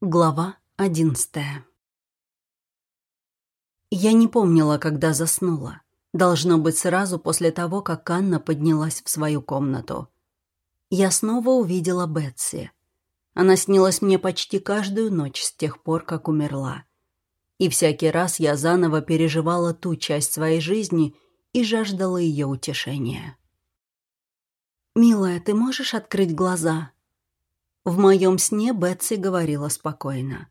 Глава одиннадцатая Я не помнила, когда заснула. Должно быть сразу после того, как Анна поднялась в свою комнату. Я снова увидела Бетси. Она снилась мне почти каждую ночь с тех пор, как умерла. И всякий раз я заново переживала ту часть своей жизни и жаждала ее утешения. «Милая, ты можешь открыть глаза?» В моем сне Бетси говорила спокойно.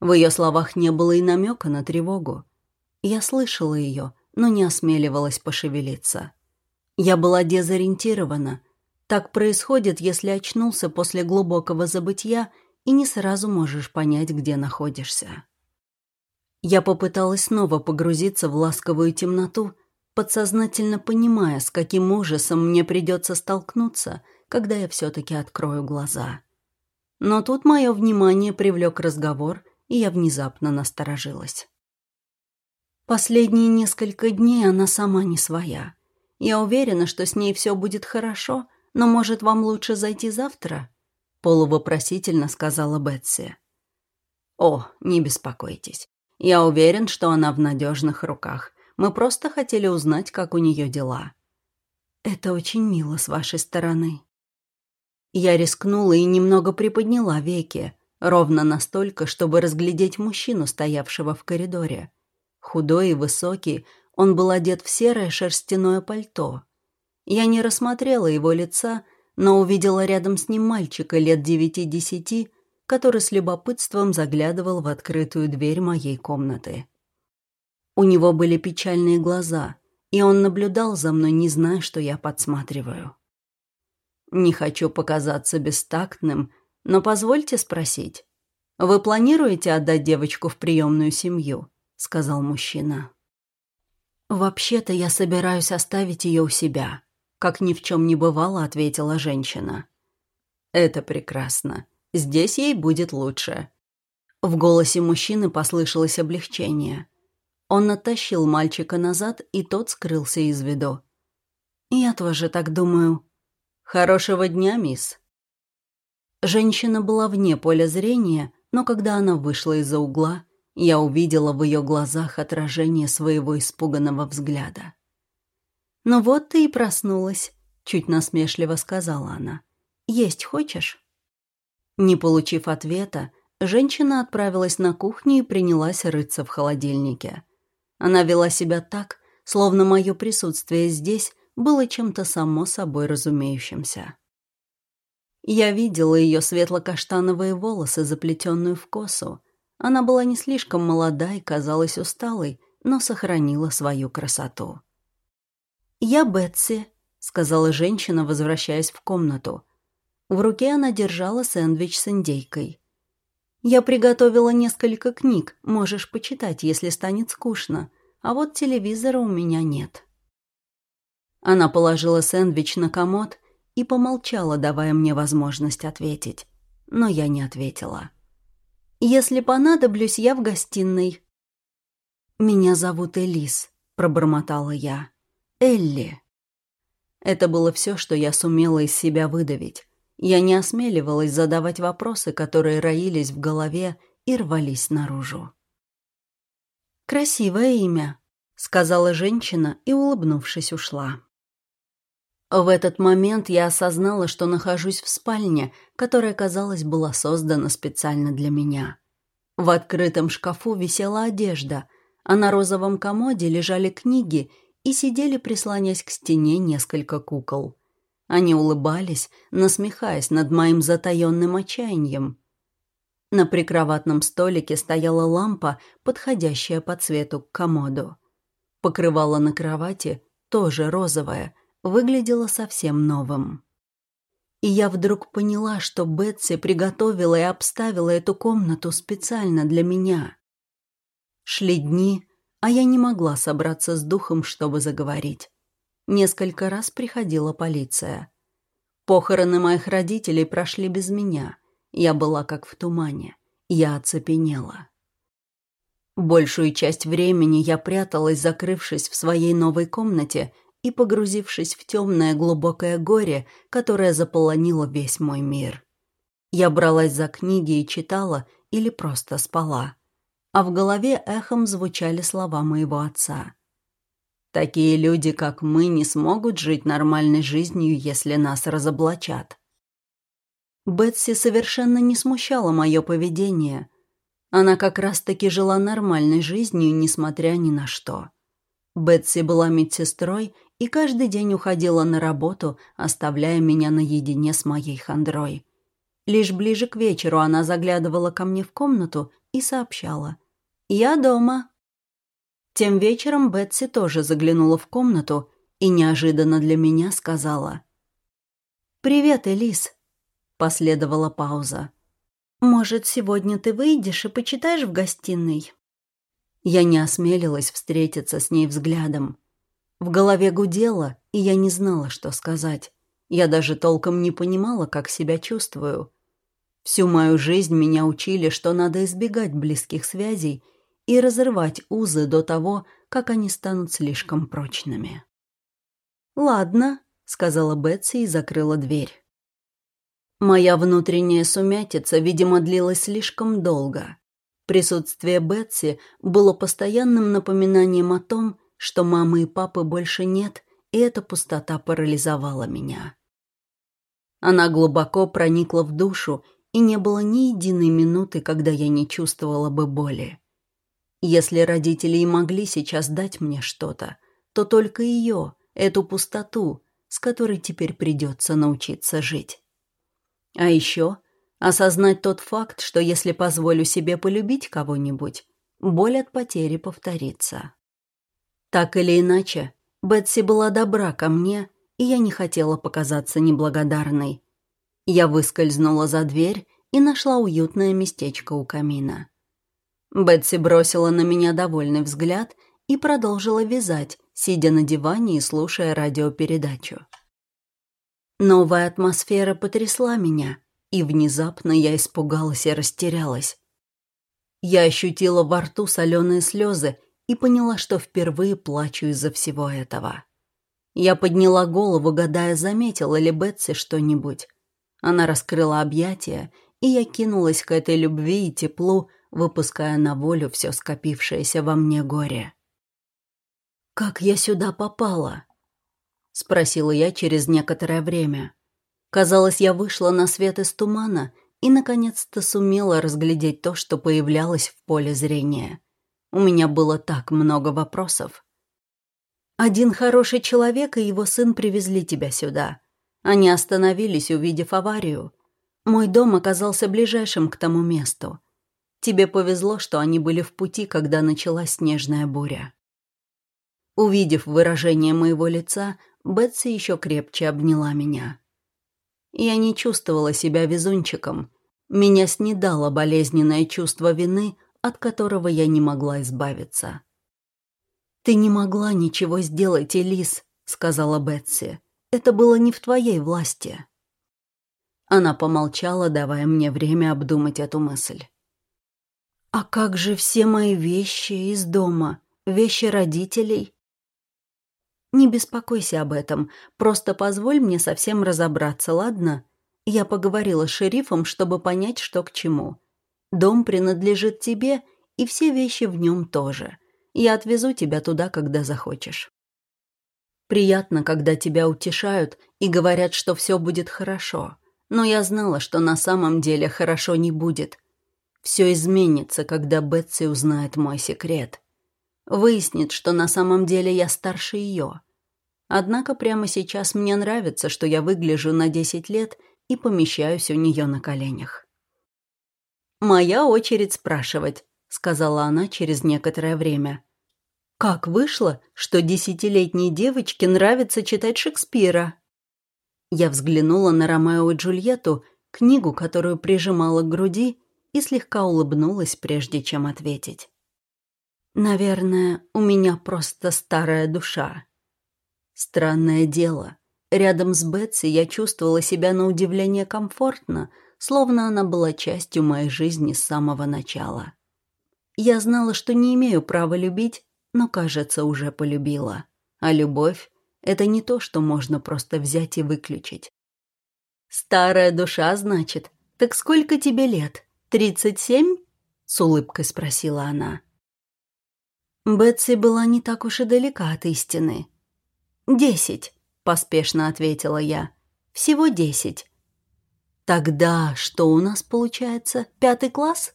В ее словах не было и намека на тревогу. Я слышала ее, но не осмеливалась пошевелиться. Я была дезориентирована. Так происходит, если очнулся после глубокого забытья и не сразу можешь понять, где находишься. Я попыталась снова погрузиться в ласковую темноту, подсознательно понимая, с каким ужасом мне придется столкнуться, когда я все-таки открою глаза. Но тут мое внимание привлек разговор, и я внезапно насторожилась. Последние несколько дней она сама не своя. Я уверена, что с ней все будет хорошо, но, может, вам лучше зайти завтра?» Полувопросительно сказала Бетси. «О, не беспокойтесь. Я уверен, что она в надежных руках. Мы просто хотели узнать, как у нее дела». «Это очень мило с вашей стороны», я рискнула и немного приподняла веки, ровно настолько, чтобы разглядеть мужчину, стоявшего в коридоре. Худой и высокий, он был одет в серое шерстяное пальто. Я не рассмотрела его лица, но увидела рядом с ним мальчика лет девяти-десяти, который с любопытством заглядывал в открытую дверь моей комнаты. У него были печальные глаза, и он наблюдал за мной, не зная, что я подсматриваю. Не хочу показаться бестактным, но позвольте спросить. Вы планируете отдать девочку в приемную семью? Сказал мужчина. Вообще-то я собираюсь оставить ее у себя. Как ни в чем не бывало, ответила женщина. Это прекрасно. Здесь ей будет лучше. В голосе мужчины послышалось облегчение. Он оттащил мальчика назад, и тот скрылся из виду. «Я тоже так думаю», «Хорошего дня, мисс». Женщина была вне поля зрения, но когда она вышла из-за угла, я увидела в ее глазах отражение своего испуганного взгляда. «Ну вот ты и проснулась», — чуть насмешливо сказала она. «Есть хочешь?» Не получив ответа, женщина отправилась на кухню и принялась рыться в холодильнике. Она вела себя так, словно мое присутствие здесь было чем-то само собой разумеющимся. Я видела ее светло-каштановые волосы, заплетенную в косу. Она была не слишком молода и казалась усталой, но сохранила свою красоту. «Я Бетси», — сказала женщина, возвращаясь в комнату. В руке она держала сэндвич с индейкой. «Я приготовила несколько книг, можешь почитать, если станет скучно, а вот телевизора у меня нет». Она положила сэндвич на комод и помолчала, давая мне возможность ответить. Но я не ответила. «Если понадоблюсь, я в гостиной». «Меня зовут Элис», — пробормотала я. «Элли». Это было все, что я сумела из себя выдавить. Я не осмеливалась задавать вопросы, которые роились в голове и рвались наружу. «Красивое имя», — сказала женщина и, улыбнувшись, ушла. В этот момент я осознала, что нахожусь в спальне, которая, казалось, была создана специально для меня. В открытом шкафу висела одежда, а на розовом комоде лежали книги и сидели, прислонясь к стене, несколько кукол. Они улыбались, насмехаясь над моим затаённым отчаянием. На прикроватном столике стояла лампа, подходящая по цвету к комоду. Покрывало на кровати тоже розовое – выглядело совсем новым. И я вдруг поняла, что Бетси приготовила и обставила эту комнату специально для меня. Шли дни, а я не могла собраться с духом, чтобы заговорить. Несколько раз приходила полиция. Похороны моих родителей прошли без меня. Я была как в тумане. Я оцепенела. Большую часть времени я пряталась, закрывшись в своей новой комнате и погрузившись в темное глубокое горе, которое заполонило весь мой мир. Я бралась за книги и читала, или просто спала. А в голове эхом звучали слова моего отца. «Такие люди, как мы, не смогут жить нормальной жизнью, если нас разоблачат». Бетси совершенно не смущало мое поведение. Она как раз-таки жила нормальной жизнью, несмотря ни на что. Бетси была медсестрой и каждый день уходила на работу, оставляя меня наедине с моей хандрой. Лишь ближе к вечеру она заглядывала ко мне в комнату и сообщала. «Я дома». Тем вечером Бетси тоже заглянула в комнату и неожиданно для меня сказала. «Привет, Элис», — последовала пауза. «Может, сегодня ты выйдешь и почитаешь в гостиной?» Я не осмелилась встретиться с ней взглядом. В голове гудело, и я не знала, что сказать. Я даже толком не понимала, как себя чувствую. Всю мою жизнь меня учили, что надо избегать близких связей и разрывать узы до того, как они станут слишком прочными. «Ладно», — сказала Бетси и закрыла дверь. Моя внутренняя сумятица, видимо, длилась слишком долго. Присутствие Бетси было постоянным напоминанием о том, что мамы и папы больше нет, и эта пустота парализовала меня. Она глубоко проникла в душу, и не было ни единой минуты, когда я не чувствовала бы боли. Если родители и могли сейчас дать мне что-то, то только ее, эту пустоту, с которой теперь придется научиться жить. А еще Осознать тот факт, что если позволю себе полюбить кого-нибудь, боль от потери повторится. Так или иначе, Бетси была добра ко мне, и я не хотела показаться неблагодарной. Я выскользнула за дверь и нашла уютное местечко у камина. Бетси бросила на меня довольный взгляд и продолжила вязать, сидя на диване и слушая радиопередачу. Новая атмосфера потрясла меня — и внезапно я испугалась и растерялась. Я ощутила во рту соленые слезы и поняла, что впервые плачу из-за всего этого. Я подняла голову, гадая, заметила ли Бетси что-нибудь. Она раскрыла объятия, и я кинулась к этой любви и теплу, выпуская на волю все скопившееся во мне горе. «Как я сюда попала?» — спросила я через некоторое время. Казалось, я вышла на свет из тумана и, наконец-то, сумела разглядеть то, что появлялось в поле зрения. У меня было так много вопросов. «Один хороший человек и его сын привезли тебя сюда. Они остановились, увидев аварию. Мой дом оказался ближайшим к тому месту. Тебе повезло, что они были в пути, когда началась снежная буря». Увидев выражение моего лица, Бетси еще крепче обняла меня. Я не чувствовала себя везунчиком. Меня снедало болезненное чувство вины, от которого я не могла избавиться. «Ты не могла ничего сделать, Элис», — сказала Бетси. «Это было не в твоей власти». Она помолчала, давая мне время обдумать эту мысль. «А как же все мои вещи из дома? Вещи родителей?» Не беспокойся об этом, просто позволь мне совсем разобраться, ладно? Я поговорила с шерифом, чтобы понять, что к чему. Дом принадлежит тебе, и все вещи в нем тоже. Я отвезу тебя туда, когда захочешь. Приятно, когда тебя утешают и говорят, что все будет хорошо. Но я знала, что на самом деле хорошо не будет. Все изменится, когда Бетси узнает мой секрет. Выяснит, что на самом деле я старше ее. Однако прямо сейчас мне нравится, что я выгляжу на 10 лет и помещаюсь у нее на коленях. «Моя очередь спрашивать», — сказала она через некоторое время. «Как вышло, что десятилетней девочке нравится читать Шекспира?» Я взглянула на Ромео и Джульетту, книгу, которую прижимала к груди, и слегка улыбнулась, прежде чем ответить. Наверное, у меня просто старая душа. Странное дело. Рядом с Бетси я чувствовала себя на удивление комфортно, словно она была частью моей жизни с самого начала. Я знала, что не имею права любить, но, кажется, уже полюбила. А любовь — это не то, что можно просто взять и выключить. «Старая душа, значит? Так сколько тебе лет?» «Тридцать семь?» — с улыбкой спросила она. Бетси была не так уж и далека от истины. «Десять», — поспешно ответила я. «Всего десять». «Тогда что у нас получается? Пятый класс?»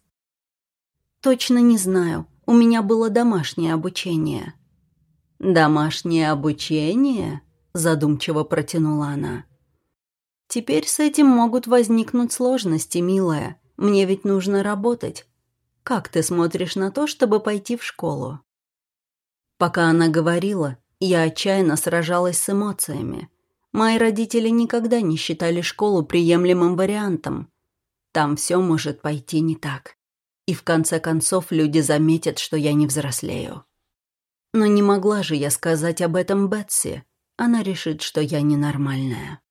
«Точно не знаю. У меня было домашнее обучение». «Домашнее обучение?» — задумчиво протянула она. «Теперь с этим могут возникнуть сложности, милая. Мне ведь нужно работать. Как ты смотришь на то, чтобы пойти в школу?» Пока она говорила, я отчаянно сражалась с эмоциями. Мои родители никогда не считали школу приемлемым вариантом. Там все может пойти не так. И в конце концов люди заметят, что я не взрослею. Но не могла же я сказать об этом Бетси. Она решит, что я ненормальная.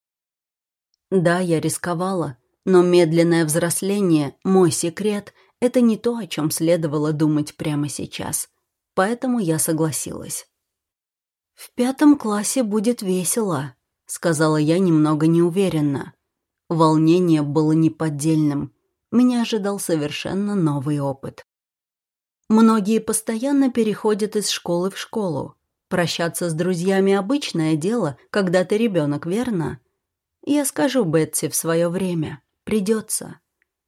Да, я рисковала, но медленное взросление, мой секрет, это не то, о чем следовало думать прямо сейчас. Поэтому я согласилась. «В пятом классе будет весело», — сказала я немного неуверенно. Волнение было неподдельным. Меня ожидал совершенно новый опыт. Многие постоянно переходят из школы в школу. Прощаться с друзьями – обычное дело, когда ты ребенок, верно? Я скажу Бетси в свое время. Придется.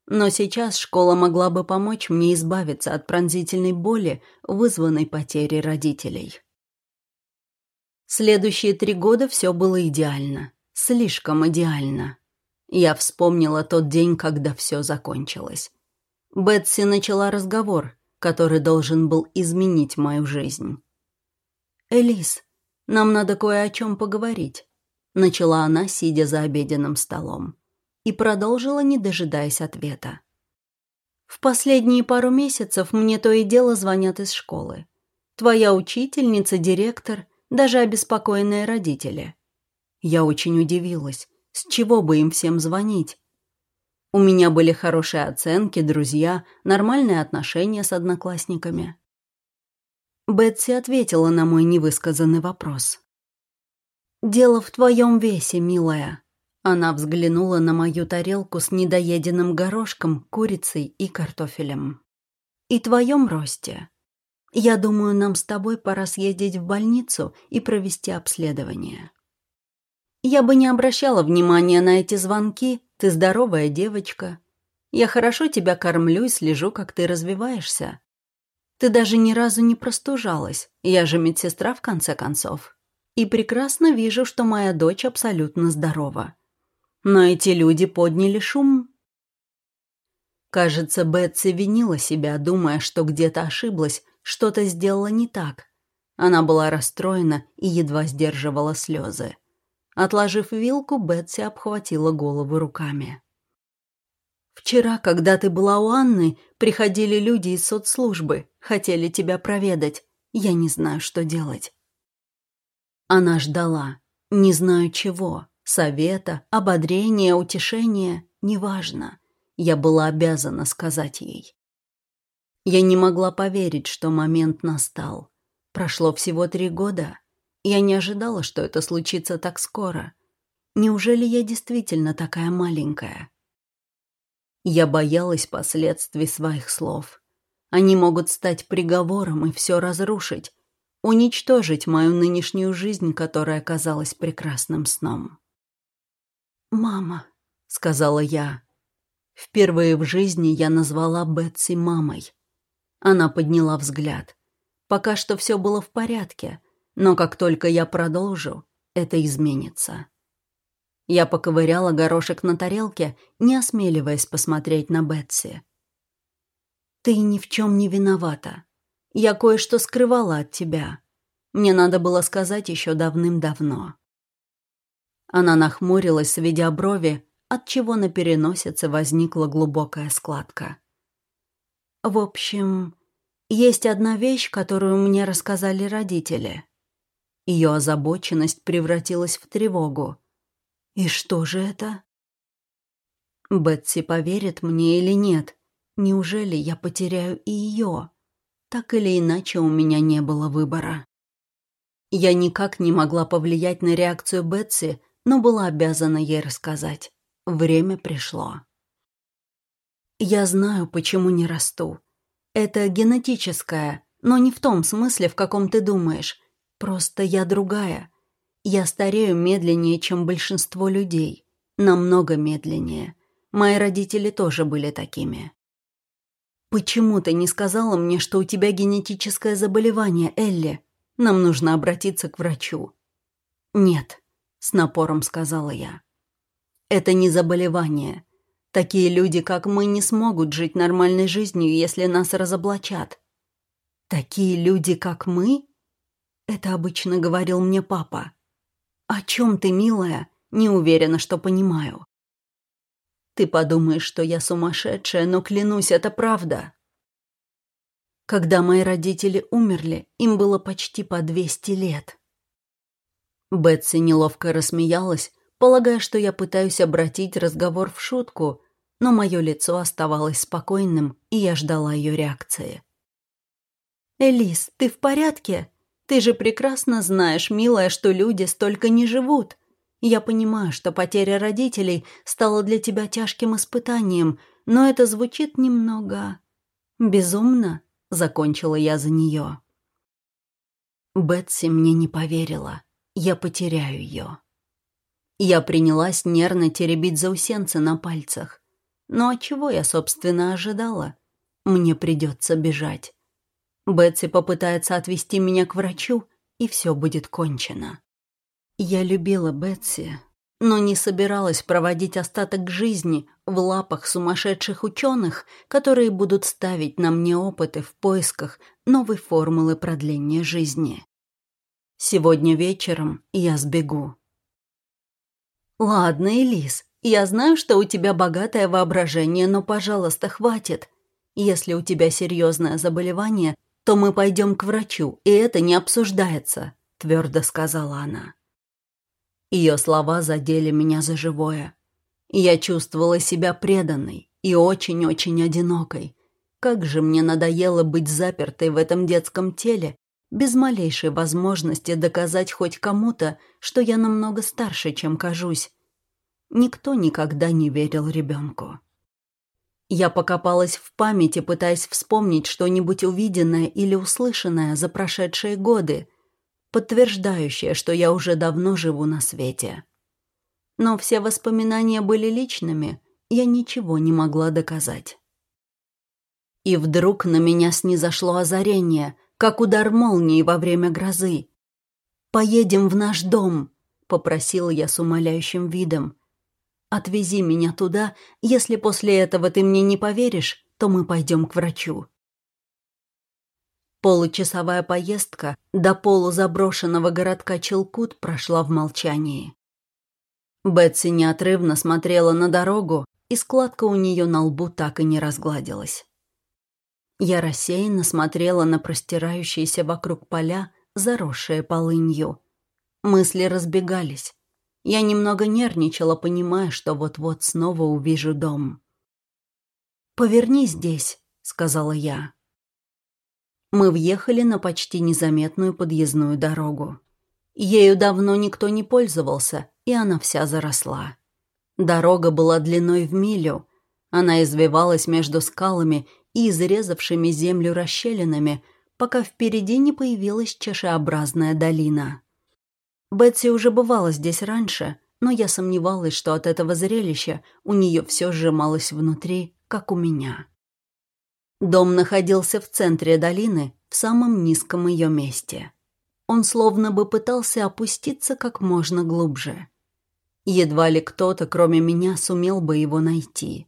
Но сейчас школа могла бы помочь мне избавиться от пронзительной боли, вызванной потерей родителей. Следующие три года все было идеально. Слишком идеально. Я вспомнила тот день, когда все закончилось. Бетси начала разговор, который должен был изменить мою жизнь. «Элис, нам надо кое о чем поговорить», — начала она, сидя за обеденным столом, и продолжила, не дожидаясь ответа. «В последние пару месяцев мне то и дело звонят из школы. Твоя учительница, директор, даже обеспокоенные родители. Я очень удивилась, с чего бы им всем звонить? У меня были хорошие оценки, друзья, нормальные отношения с одноклассниками. Бетси ответила на мой невысказанный вопрос. «Дело в твоем весе, милая». Она взглянула на мою тарелку с недоеденным горошком, курицей и картофелем. «И твоем росте. Я думаю, нам с тобой пора съездить в больницу и провести обследование». Я бы не обращала внимания на эти звонки, ты здоровая девочка. Я хорошо тебя кормлю и слежу, как ты развиваешься. Ты даже ни разу не простужалась, я же медсестра в конце концов. И прекрасно вижу, что моя дочь абсолютно здорова. Но эти люди подняли шум. Кажется, Бетси винила себя, думая, что где-то ошиблась, что-то сделала не так. Она была расстроена и едва сдерживала слезы. Отложив вилку, Бетси обхватила голову руками. «Вчера, когда ты была у Анны, приходили люди из соцслужбы, хотели тебя проведать. Я не знаю, что делать». Она ждала. Не знаю чего. Совета, ободрения, утешения. Неважно. Я была обязана сказать ей. Я не могла поверить, что момент настал. Прошло всего три года. Я не ожидала, что это случится так скоро. Неужели я действительно такая маленькая? Я боялась последствий своих слов. Они могут стать приговором и все разрушить, уничтожить мою нынешнюю жизнь, которая казалась прекрасным сном. «Мама», — сказала я. Впервые в жизни я назвала Бетси мамой. Она подняла взгляд. Пока что все было в порядке, но как только я продолжу, это изменится. Я поковыряла горошек на тарелке, не осмеливаясь посмотреть на Бетси. «Ты ни в чем не виновата. Я кое-что скрывала от тебя. Мне надо было сказать еще давным-давно». Она нахмурилась, сведя брови, отчего на переносице возникла глубокая складка. «В общем, есть одна вещь, которую мне рассказали родители». Ее озабоченность превратилась в тревогу. И что же это? Бетси поверит мне или нет? Неужели я потеряю и ее? Так или иначе, у меня не было выбора. Я никак не могла повлиять на реакцию Бетси, но была обязана ей рассказать. Время пришло. Я знаю, почему не расту. Это генетическое, но не в том смысле, в каком ты думаешь. Просто я другая. Я старею медленнее, чем большинство людей. Намного медленнее. Мои родители тоже были такими. «Почему ты не сказала мне, что у тебя генетическое заболевание, Элли? Нам нужно обратиться к врачу». «Нет», — с напором сказала я. «Это не заболевание. Такие люди, как мы, не смогут жить нормальной жизнью, если нас разоблачат. Такие люди, как мы? Это обычно говорил мне папа. О чем ты, милая? Не уверена, что понимаю. Ты подумаешь, что я сумасшедшая, но клянусь, это правда. Когда мои родители умерли, им было почти по 200 лет. Бетси неловко рассмеялась, полагая, что я пытаюсь обратить разговор в шутку, но мое лицо оставалось спокойным, и я ждала ее реакции. «Элис, ты в порядке? Ты же прекрасно знаешь, милая, что люди столько не живут. Я понимаю, что потеря родителей стала для тебя тяжким испытанием, но это звучит немного... безумно», — закончила я за нее. Бетси мне не поверила. Я потеряю ее. Я принялась нервно теребить заусенцы на пальцах. Но чего я, собственно, ожидала? Мне придется бежать. Бетси попытается отвести меня к врачу, и все будет кончено. Я любила Бетси, но не собиралась проводить остаток жизни в лапах сумасшедших ученых, которые будут ставить на мне опыты в поисках новой формулы продления жизни. Сегодня вечером я сбегу. «Ладно, Элис, я знаю, что у тебя богатое воображение, но, пожалуйста, хватит. Если у тебя серьезное заболевание, то мы пойдем к врачу, и это не обсуждается», — твердо сказала она. Ее слова задели меня за живое. Я чувствовала себя преданной и очень-очень одинокой. Как же мне надоело быть запертой в этом детском теле, без малейшей возможности доказать хоть кому-то, что я намного старше, чем кажусь, Никто никогда не верил ребенку. Я покопалась в памяти, пытаясь вспомнить что-нибудь увиденное или услышанное за прошедшие годы, подтверждающее, что я уже давно живу на свете. Но все воспоминания были личными, я ничего не могла доказать. И вдруг на меня снизошло озарение, как удар молнии во время грозы. «Поедем в наш дом», — попросила я с умоляющим видом. Отвези меня туда, если после этого ты мне не поверишь, то мы пойдем к врачу». Получасовая поездка до полузаброшенного городка Челкут прошла в молчании. Бетси неотрывно смотрела на дорогу, и складка у нее на лбу так и не разгладилась. Я рассеянно смотрела на простирающиеся вокруг поля, заросшие полынью. Мысли разбегались. Я немного нервничала, понимая, что вот-вот снова увижу дом. «Поверни здесь», — сказала я. Мы въехали на почти незаметную подъездную дорогу. Ею давно никто не пользовался, и она вся заросла. Дорога была длиной в милю. Она извивалась между скалами и изрезавшими землю расщелинами, пока впереди не появилась чашеобразная долина. Бетси уже бывала здесь раньше, но я сомневалась, что от этого зрелища у нее все сжималось внутри, как у меня. Дом находился в центре долины, в самом низком ее месте. Он словно бы пытался опуститься как можно глубже. Едва ли кто-то, кроме меня, сумел бы его найти.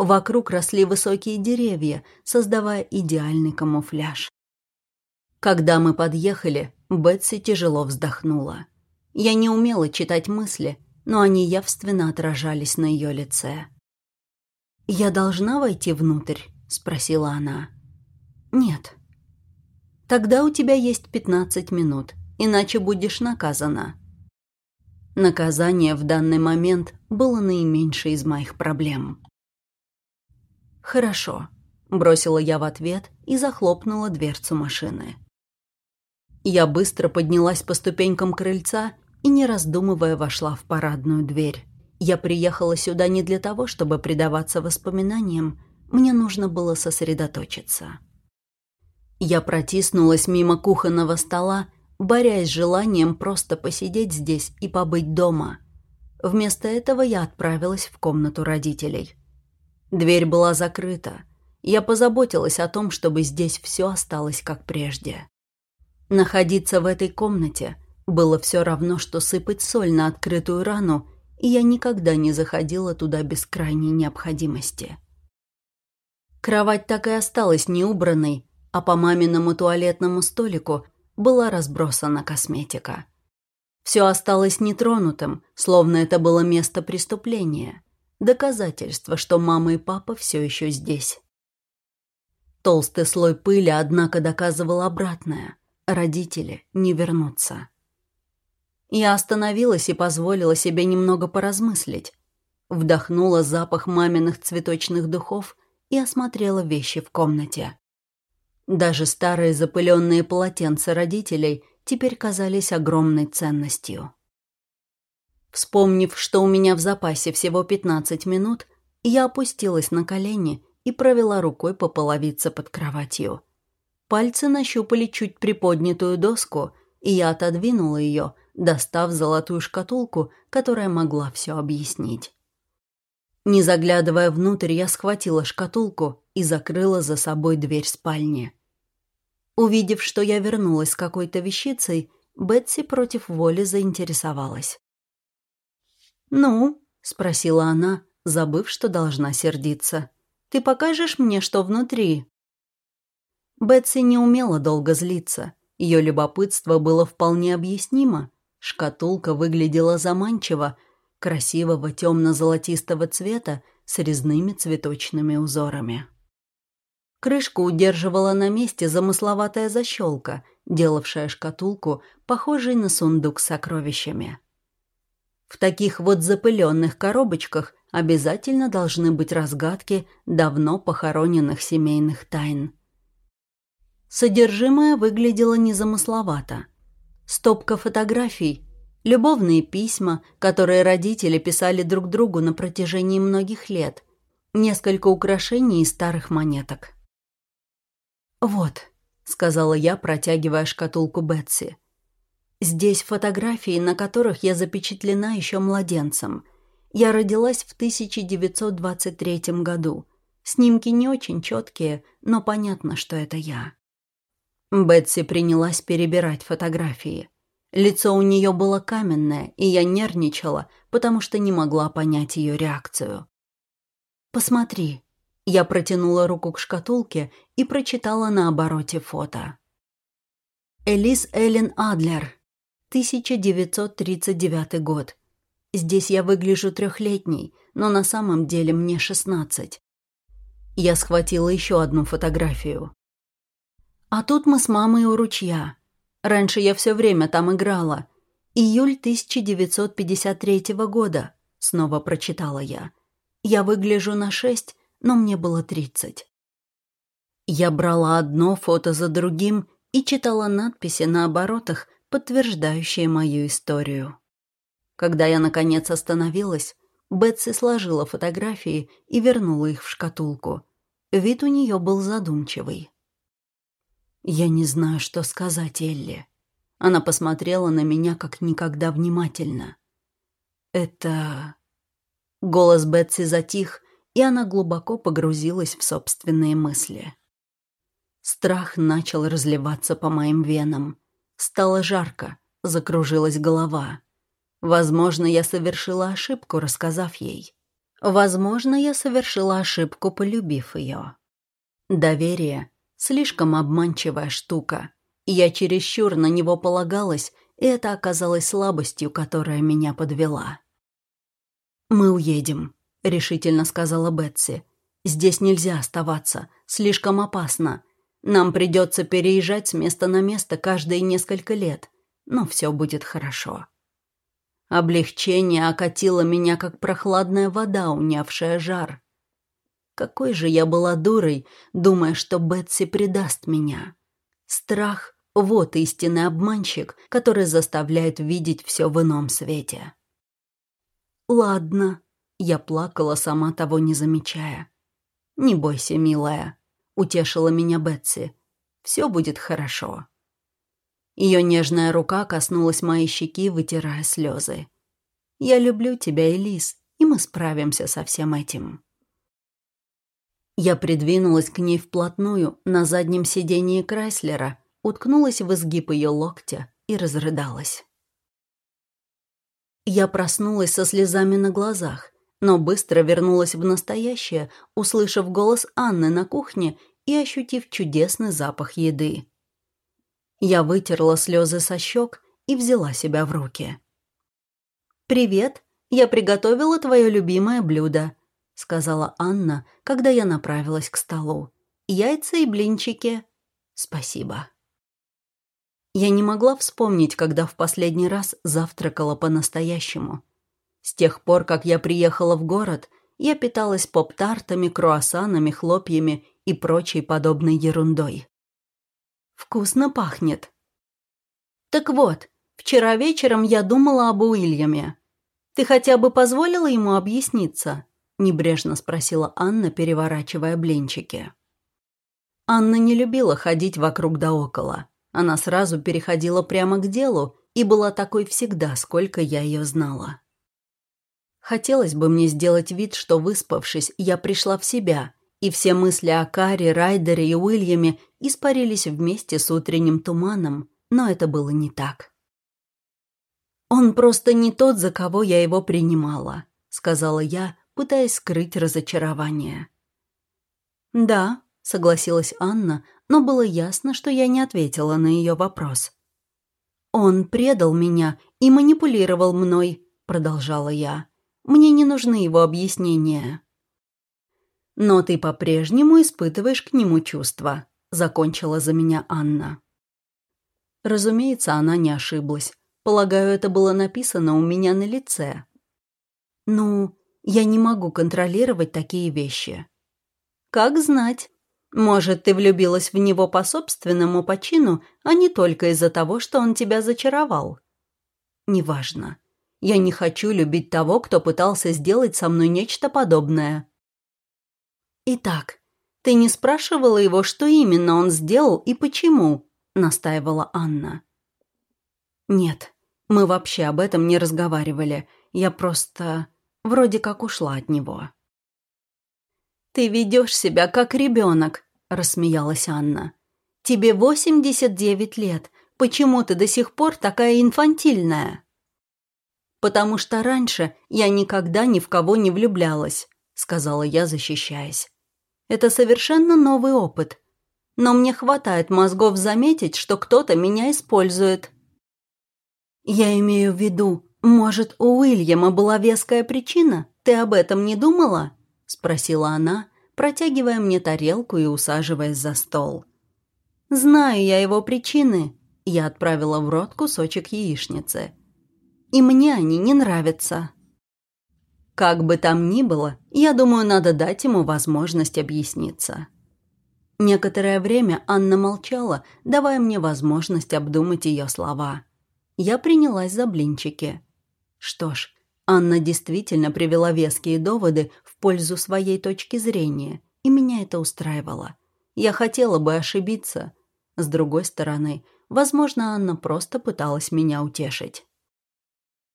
Вокруг росли высокие деревья, создавая идеальный камуфляж. Когда мы подъехали, Бетси тяжело вздохнула. Я не умела читать мысли, но они явственно отражались на ее лице. «Я должна войти внутрь?» — спросила она. «Нет». «Тогда у тебя есть пятнадцать минут, иначе будешь наказана». Наказание в данный момент было наименьшей из моих проблем. «Хорошо», — бросила я в ответ и захлопнула дверцу машины. Я быстро поднялась по ступенькам крыльца и, не раздумывая, вошла в парадную дверь. Я приехала сюда не для того, чтобы предаваться воспоминаниям. Мне нужно было сосредоточиться. Я протиснулась мимо кухонного стола, борясь с желанием просто посидеть здесь и побыть дома. Вместо этого я отправилась в комнату родителей. Дверь была закрыта. Я позаботилась о том, чтобы здесь все осталось как прежде. Находиться в этой комнате было все равно, что сыпать соль на открытую рану, и я никогда не заходила туда без крайней необходимости. Кровать так и осталась неубранной, а по маминому туалетному столику была разбросана косметика. Все осталось нетронутым, словно это было место преступления. Доказательство, что мама и папа все еще здесь. Толстый слой пыли, однако, доказывал обратное. Родители не вернутся. Я остановилась и позволила себе немного поразмыслить. Вдохнула запах маминых цветочных духов и осмотрела вещи в комнате. Даже старые запыленные полотенца родителей теперь казались огромной ценностью. Вспомнив, что у меня в запасе всего 15 минут, я опустилась на колени и провела рукой по половице под кроватью. Пальцы нащупали чуть приподнятую доску, и я отодвинула ее, достав золотую шкатулку, которая могла все объяснить. Не заглядывая внутрь, я схватила шкатулку и закрыла за собой дверь спальни. Увидев, что я вернулась с какой-то вещицей, Бетси против воли заинтересовалась. «Ну?» — спросила она, забыв, что должна сердиться. «Ты покажешь мне, что внутри?» Бетси не умела долго злиться. Ее любопытство было вполне объяснимо. Шкатулка выглядела заманчиво — красивого темно-золотистого цвета с резными цветочными узорами. Крышку удерживала на месте замысловатая защелка, делавшая шкатулку похожей на сундук с сокровищами. В таких вот запыленных коробочках обязательно должны быть разгадки давно похороненных семейных тайн. Содержимое выглядело незамысловато. Стопка фотографий Любовные письма, которые родители писали друг другу на протяжении многих лет. Несколько украшений из старых монеток. «Вот», — сказала я, протягивая шкатулку Бетси. «Здесь фотографии, на которых я запечатлена еще младенцем. Я родилась в 1923 году. Снимки не очень четкие, но понятно, что это я». Бетси принялась перебирать фотографии. Лицо у нее было каменное, и я нервничала, потому что не могла понять ее реакцию. «Посмотри». Я протянула руку к шкатулке и прочитала на обороте фото. Элис Эллен Адлер, 1939 год. Здесь я выгляжу трехлетней, но на самом деле мне 16. Я схватила еще одну фотографию. А тут мы с мамой у ручья. Раньше я все время там играла. Июль 1953 года, снова прочитала я. Я выгляжу на шесть, но мне было тридцать. Я брала одно фото за другим и читала надписи на оборотах, подтверждающие мою историю. Когда я, наконец, остановилась, Бетси сложила фотографии и вернула их в шкатулку. Вид у нее был задумчивый. «Я не знаю, что сказать Элли». Она посмотрела на меня как никогда внимательно. «Это...» Голос Бетси затих, и она глубоко погрузилась в собственные мысли. Страх начал разливаться по моим венам. Стало жарко, закружилась голова. Возможно, я совершила ошибку, рассказав ей. Возможно, я совершила ошибку, полюбив ее. Доверие Слишком обманчивая штука. Я чересчур на него полагалась, и это оказалось слабостью, которая меня подвела. «Мы уедем», — решительно сказала Бетси. «Здесь нельзя оставаться, слишком опасно. Нам придется переезжать с места на место каждые несколько лет, но все будет хорошо». Облегчение окатило меня, как прохладная вода, унявшая жар. Какой же я была дурой, думая, что Бетси предаст меня. Страх — вот истинный обманщик, который заставляет видеть все в ином свете. «Ладно», — я плакала, сама того не замечая. «Не бойся, милая», — утешила меня Бетси. «Все будет хорошо». Ее нежная рука коснулась моей щеки, вытирая слезы. «Я люблю тебя, Элис, и мы справимся со всем этим». Я придвинулась к ней вплотную на заднем сидении Крайслера, уткнулась в изгиб ее локтя и разрыдалась. Я проснулась со слезами на глазах, но быстро вернулась в настоящее, услышав голос Анны на кухне и ощутив чудесный запах еды. Я вытерла слезы со щек и взяла себя в руки. «Привет, я приготовила твое любимое блюдо», сказала Анна, когда я направилась к столу. «Яйца и блинчики. Спасибо». Я не могла вспомнить, когда в последний раз завтракала по-настоящему. С тех пор, как я приехала в город, я питалась поп-тартами, круассанами, хлопьями и прочей подобной ерундой. Вкусно пахнет. Так вот, вчера вечером я думала об Уильяме. Ты хотя бы позволила ему объясниться? Небрежно спросила Анна, переворачивая блинчики. Анна не любила ходить вокруг да около. Она сразу переходила прямо к делу и была такой всегда, сколько я ее знала. Хотелось бы мне сделать вид, что, выспавшись, я пришла в себя, и все мысли о Каре, Райдере и Уильяме испарились вместе с утренним туманом, но это было не так. «Он просто не тот, за кого я его принимала», — сказала я, пытаясь скрыть разочарование. «Да», — согласилась Анна, но было ясно, что я не ответила на ее вопрос. «Он предал меня и манипулировал мной», — продолжала я. «Мне не нужны его объяснения». «Но ты по-прежнему испытываешь к нему чувства», — закончила за меня Анна. Разумеется, она не ошиблась. Полагаю, это было написано у меня на лице. «Ну, я не могу контролировать такие вещи. Как знать. Может, ты влюбилась в него по собственному почину, а не только из-за того, что он тебя зачаровал. Неважно. Я не хочу любить того, кто пытался сделать со мной нечто подобное. Итак, ты не спрашивала его, что именно он сделал и почему, настаивала Анна. Нет, мы вообще об этом не разговаривали. Я просто... Вроде как ушла от него. «Ты ведешь себя как ребенок», — рассмеялась Анна. «Тебе 89 лет. Почему ты до сих пор такая инфантильная?» «Потому что раньше я никогда ни в кого не влюблялась», — сказала я, защищаясь. «Это совершенно новый опыт. Но мне хватает мозгов заметить, что кто-то меня использует». «Я имею в виду, «Может, у Уильяма была веская причина? Ты об этом не думала?» — спросила она, протягивая мне тарелку и усаживаясь за стол. «Знаю я его причины», — я отправила в рот кусочек яичницы. «И мне они не нравятся». Как бы там ни было, я думаю, надо дать ему возможность объясниться. Некоторое время Анна молчала, давая мне возможность обдумать ее слова. Я принялась за блинчики. Что ж, Анна действительно привела веские доводы в пользу своей точки зрения, и меня это устраивало. Я хотела бы ошибиться. С другой стороны, возможно, Анна просто пыталась меня утешить.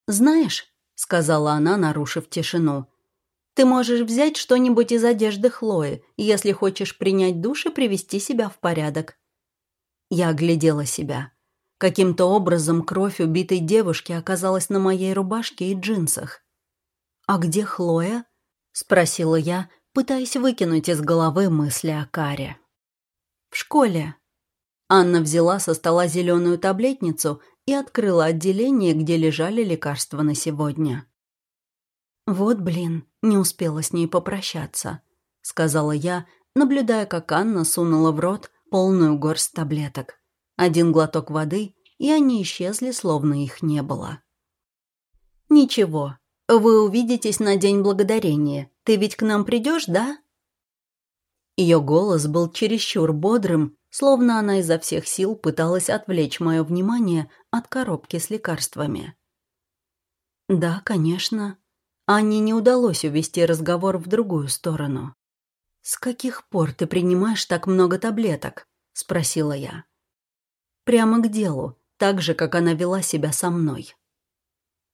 «Знаешь», — сказала она, нарушив тишину, «ты можешь взять что-нибудь из одежды Хлои, если хочешь принять душ и привести себя в порядок». Я оглядела себя. Каким-то образом кровь убитой девушки оказалась на моей рубашке и джинсах. «А где Хлоя?» — спросила я, пытаясь выкинуть из головы мысли о Каре. «В школе». Анна взяла со стола зеленую таблетницу и открыла отделение, где лежали лекарства на сегодня. «Вот блин, не успела с ней попрощаться», — сказала я, наблюдая, как Анна сунула в рот полную горсть таблеток. Один глоток воды, и они исчезли, словно их не было. «Ничего, вы увидитесь на День Благодарения. Ты ведь к нам придешь, да?» Ее голос был чересчур бодрым, словно она изо всех сил пыталась отвлечь мое внимание от коробки с лекарствами. «Да, конечно». Анне не удалось увести разговор в другую сторону. «С каких пор ты принимаешь так много таблеток?» — спросила я. Прямо к делу, так же, как она вела себя со мной.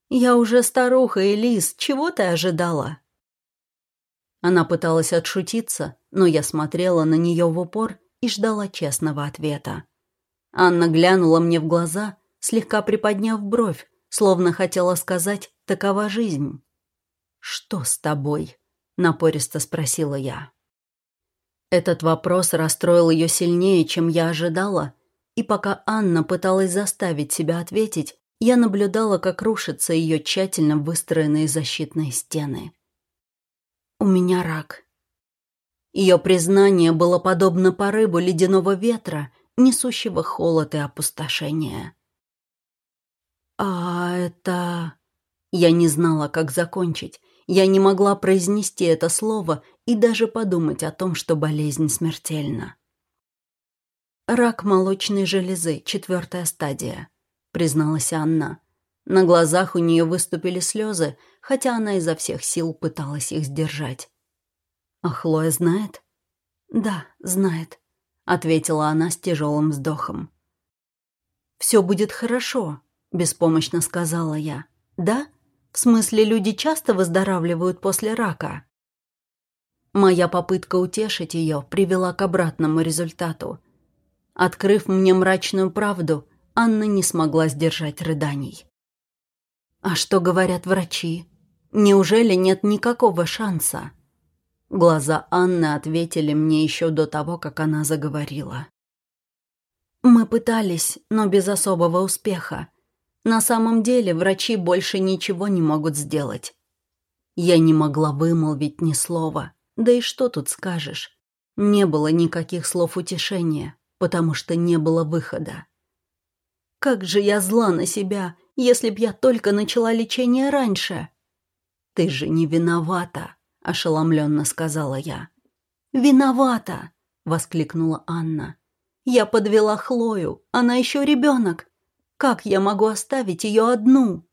«Я уже старуха, Элис, чего ты ожидала?» Она пыталась отшутиться, но я смотрела на нее в упор и ждала честного ответа. Анна глянула мне в глаза, слегка приподняв бровь, словно хотела сказать «такова жизнь». «Что с тобой?» — напористо спросила я. Этот вопрос расстроил ее сильнее, чем я ожидала, и пока Анна пыталась заставить себя ответить, я наблюдала, как рушатся ее тщательно выстроенные защитные стены. «У меня рак». Ее признание было подобно порыву ледяного ветра, несущего холод и опустошение. «А это...» Я не знала, как закончить. Я не могла произнести это слово и даже подумать о том, что болезнь смертельна. «Рак молочной железы, четвертая стадия», — призналась Анна. На глазах у нее выступили слезы, хотя она изо всех сил пыталась их сдержать. «А Хлоя знает?» «Да, знает», — ответила она с тяжелым вздохом. «Все будет хорошо», — беспомощно сказала я. «Да? В смысле, люди часто выздоравливают после рака?» Моя попытка утешить ее привела к обратному результату. Открыв мне мрачную правду, Анна не смогла сдержать рыданий. «А что говорят врачи? Неужели нет никакого шанса?» Глаза Анны ответили мне еще до того, как она заговорила. «Мы пытались, но без особого успеха. На самом деле врачи больше ничего не могут сделать. Я не могла вымолвить ни слова. Да и что тут скажешь? Не было никаких слов утешения, потому что не было выхода. Как же я зла на себя, если б я только начала лечение раньше. Ты же не виновата, ошеломленно сказала я. Виновата, воскликнула Анна. Я подвела Хлою, она еще ребенок. Как я могу оставить ее одну?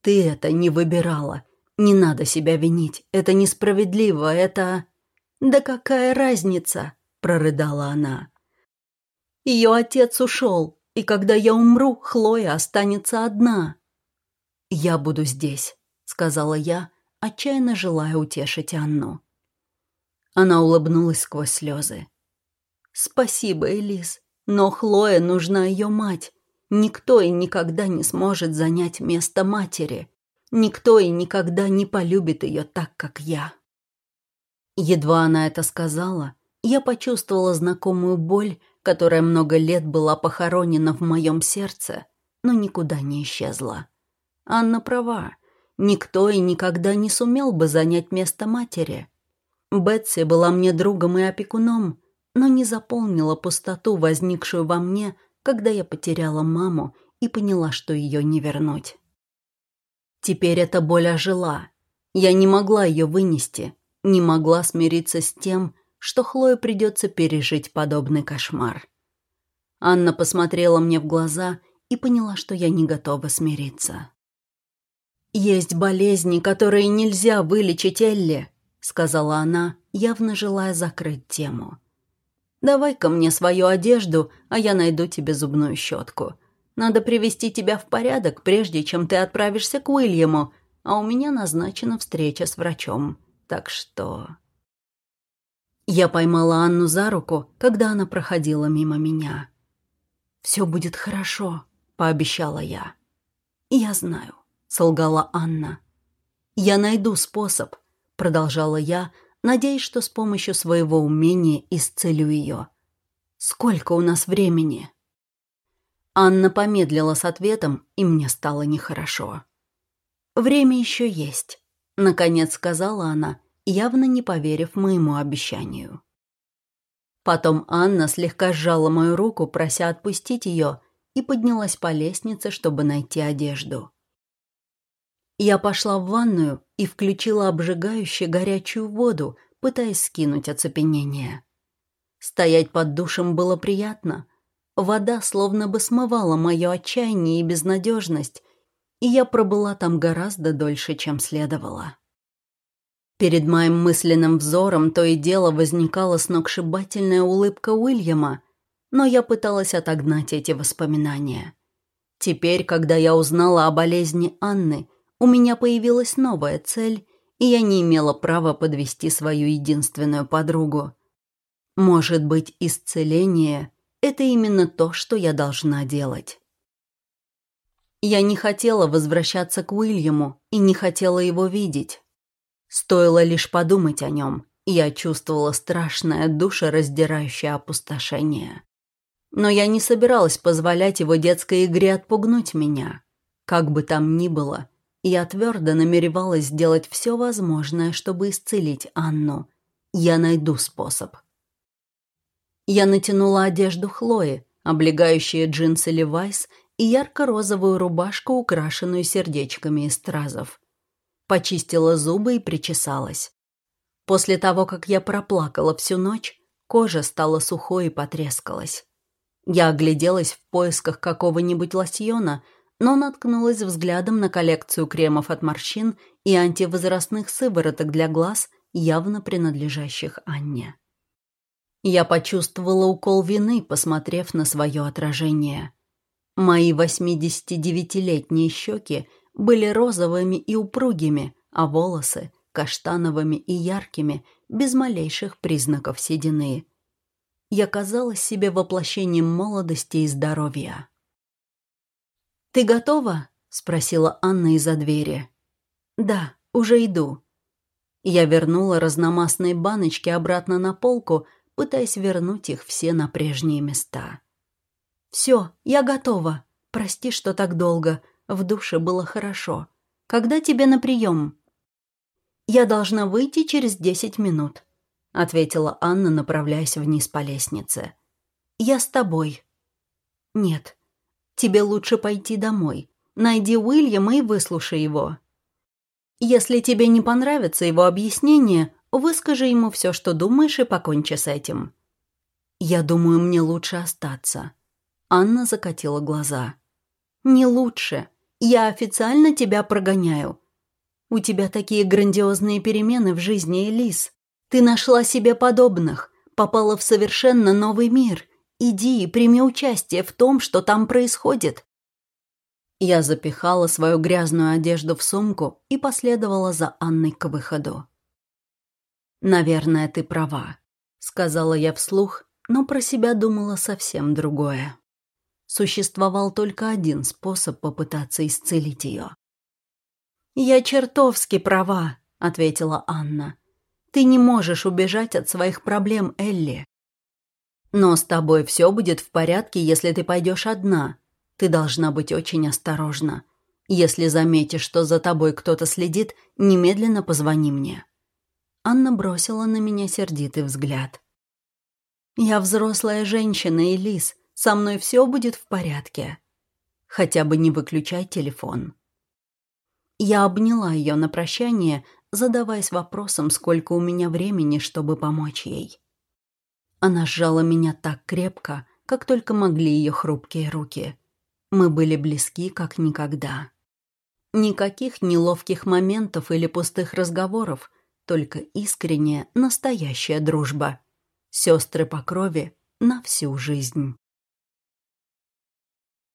Ты это не выбирала. Не надо себя винить. Это несправедливо, это... Да какая разница? Прорыдала она. Ее отец ушел, и когда я умру, Хлоя останется одна. Я буду здесь, сказала я, отчаянно желая утешить Анну. Она улыбнулась сквозь слезы. «Спасибо, Элис, но Хлоя нужна ее мать. Никто и никогда не сможет занять место матери. Никто и никогда не полюбит ее так, как я. Едва она это сказала, я почувствовала знакомую боль, которая много лет была похоронена в моем сердце, но никуда не исчезла. Анна права. Никто и никогда не сумел бы занять место матери. Бетси была мне другом и опекуном, но не заполнила пустоту, возникшую во мне когда я потеряла маму и поняла, что ее не вернуть. Теперь эта боль ожила. Я не могла ее вынести, не могла смириться с тем, что Хлое придется пережить подобный кошмар. Анна посмотрела мне в глаза и поняла, что я не готова смириться. «Есть болезни, которые нельзя вылечить, Элли», — сказала она, явно желая закрыть тему. Давай-ка мне свою одежду, а я найду тебе зубную щетку. Надо привести тебя в порядок, прежде чем ты отправишься к Уильяму, а у меня назначена встреча с врачом. Так что...» Я поймала Анну за руку, когда она проходила мимо меня. «Все будет хорошо», — пообещала я. «Я знаю», — солгала Анна. «Я найду способ», — продолжала я, надеясь, что с помощью своего умения исцелю ее. «Сколько у нас времени?» Анна помедлила с ответом, и мне стало нехорошо. «Время еще есть», — наконец сказала она, явно не поверив моему обещанию. Потом Анна слегка сжала мою руку, прося отпустить ее, и поднялась по лестнице, чтобы найти одежду. Я пошла в ванную и включила обжигающую горячую воду, пытаясь скинуть оцепенение. Стоять под душем было приятно. Вода словно бы смывала мое отчаяние и безнадежность, и я пробыла там гораздо дольше, чем следовало. Перед моим мысленным взором то и дело возникала сногсшибательная улыбка Уильяма, но я пыталась отогнать эти воспоминания. Теперь, когда я узнала о болезни Анны, у меня появилась новая цель, и я не имела права подвести свою единственную подругу. Может быть, исцеление – это именно то, что я должна делать. Я не хотела возвращаться к Уильяму и не хотела его видеть. Стоило лишь подумать о нем, и я чувствовала страшное душераздирающее опустошение. Но я не собиралась позволять его детской игре отпугнуть меня. Как бы там ни было, я твердо намеревалась сделать все возможное, чтобы исцелить Анну. Я найду способ. Я натянула одежду Хлои, облегающие джинсы Левайс и ярко-розовую рубашку, украшенную сердечками из стразов почистила зубы и причесалась. После того, как я проплакала всю ночь, кожа стала сухой и потрескалась. Я огляделась в поисках какого-нибудь лосьона, но наткнулась взглядом на коллекцию кремов от морщин и антивозрастных сывороток для глаз, явно принадлежащих Анне. Я почувствовала укол вины, посмотрев на свое отражение. Мои 89-летние щеки были розовыми и упругими, а волосы – каштановыми и яркими, без малейших признаков седины. Я казалась себе воплощением молодости и здоровья. «Ты готова?» – спросила Анна из-за двери. «Да, уже иду». Я вернула разномастные баночки обратно на полку, пытаясь вернуть их все на прежние места. «Все, я готова. Прости, что так долго. В душе было хорошо. Когда тебе на прием?» «Я должна выйти через десять минут», — ответила Анна, направляясь вниз по лестнице. «Я с тобой». «Нет, тебе лучше пойти домой. Найди Уильяма и выслушай его. Если тебе не понравится его объяснение, выскажи ему все, что думаешь, и покончи с этим». «Я думаю, мне лучше остаться». Анна закатила глаза. «Не лучше. Я официально тебя прогоняю. У тебя такие грандиозные перемены в жизни, Элис. Ты нашла себе подобных, попала в совершенно новый мир. Иди и прими участие в том, что там происходит». Я запихала свою грязную одежду в сумку и последовала за Анной к выходу. «Наверное, ты права», — сказала я вслух, но про себя думала совсем другое. Существовал только один способ попытаться исцелить ее. «Я чертовски права», — ответила Анна. «Ты не можешь убежать от своих проблем, Элли. Но с тобой все будет в порядке, если ты пойдешь одна. Ты должна быть очень осторожна. Если заметишь, что за тобой кто-то следит, немедленно позвони мне». Анна бросила на меня сердитый взгляд. «Я взрослая женщина, Элис. Со мной все будет в порядке. Хотя бы не выключай телефон. Я обняла ее на прощание, задаваясь вопросом, сколько у меня времени, чтобы помочь ей. Она сжала меня так крепко, как только могли ее хрупкие руки. Мы были близки, как никогда. Никаких неловких моментов или пустых разговоров, только искренняя, настоящая дружба. Сестры по крови на всю жизнь.